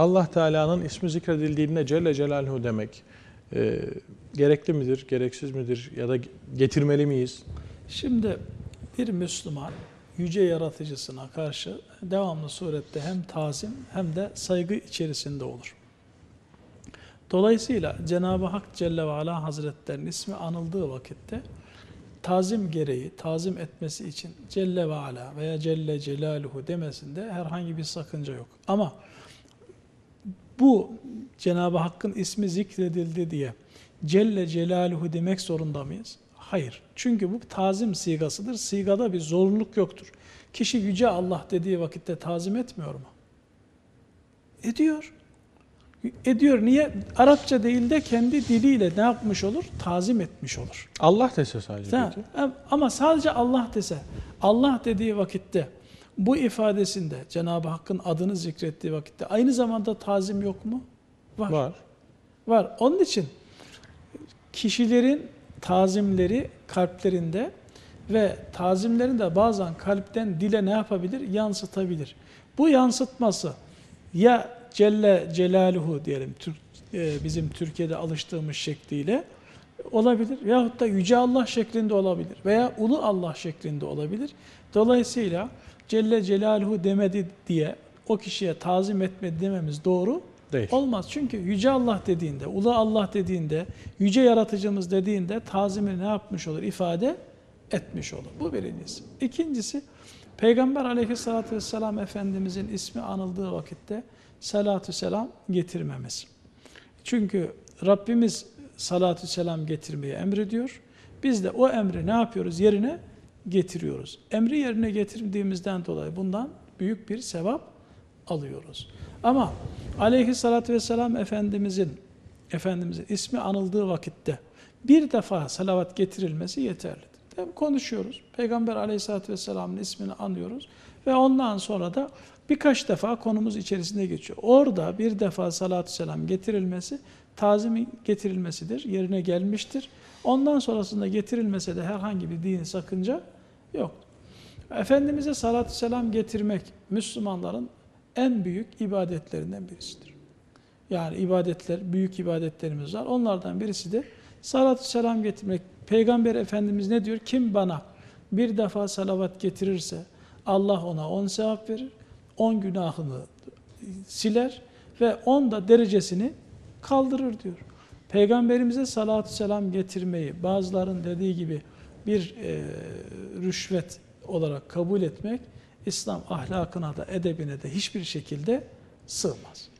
Allah Teala'nın ismi zikredildiğinde Celle Celaluhu demek e, gerekli midir, gereksiz midir ya da getirmeli miyiz? Şimdi bir Müslüman yüce yaratıcısına karşı devamlı surette hem tazim hem de saygı içerisinde olur. Dolayısıyla Cenab-ı Hak Celle ve Ala Hazretlerinin ismi anıldığı vakitte tazim gereği, tazim etmesi için Celle ve Ala veya Celle Celaluhu demesinde herhangi bir sakınca yok. Ama bu Cenab-ı Hakk'ın ismi zikredildi diye Celle Celaluhu demek zorunda mıyız? Hayır. Çünkü bu tazim sigasıdır. Sigada bir zorunluluk yoktur. Kişi yüce Allah dediği vakitte tazim etmiyor mu? Ediyor. Ediyor. Niye? Arapça değil de kendi diliyle ne yapmış olur? Tazim etmiş olur. Allah dese sadece. Ama sadece Allah dese, Allah dediği vakitte bu ifadesinde Cenab-ı Hakk'ın adını zikrettiği vakitte aynı zamanda tazim yok mu? Var. Var. Var. Onun için kişilerin tazimleri kalplerinde ve tazimlerini de bazen kalpten dile ne yapabilir? Yansıtabilir. Bu yansıtması ya Celle Celaluhu diyelim Türk, e, bizim Türkiye'de alıştığımız şekliyle olabilir veyahut da Yüce Allah şeklinde olabilir veya Ulu Allah şeklinde olabilir. Dolayısıyla Celle Celaluhu demedi diye o kişiye tazim etmedi dememiz doğru Değil. Olmaz çünkü Yüce Allah dediğinde, Ulu Allah dediğinde, Yüce Yaratıcımız dediğinde tazimi ne yapmış olur? ifade etmiş olur. Bu birincisi. İkincisi, Peygamber aleyhissalatü vesselam Efendimizin ismi anıldığı vakitte salatü selam getirmemiz. Çünkü Rabbimiz salatü selam getirmeyi emrediyor. Biz de o emri ne yapıyoruz? Yerine getiriyoruz. Emri yerine getirdiğimizden dolayı bundan büyük bir sevap alıyoruz. Ama aleyhissalatü vesselam Efendimizin Efendimizin ismi anıldığı vakitte bir defa salavat getirilmesi yeterlidir. Konuşuyoruz. Peygamber aleyhissalatü vesselamın ismini anıyoruz ve ondan sonra da birkaç defa konumuz içerisinde geçiyor. Orada bir defa salatü selam getirilmesi tazimi getirilmesidir, yerine gelmiştir. Ondan sonrasında getirilmese de herhangi bir dini sakınca yok. Efendimiz'e salatü selam getirmek Müslümanların en büyük ibadetlerinden birisidir. Yani ibadetler, büyük ibadetlerimiz var. Onlardan birisi de salatü selam getirmek. Peygamber Efendimiz ne diyor? Kim bana bir defa salavat getirirse Allah ona on sevap verir, on günahını siler ve on da derecesini kaldırır diyor. Peygamberimize salatü selam getirmeyi bazıların dediği gibi bir e, rüşvet olarak kabul etmek İslam ahlakına da edebine de hiçbir şekilde sığmaz.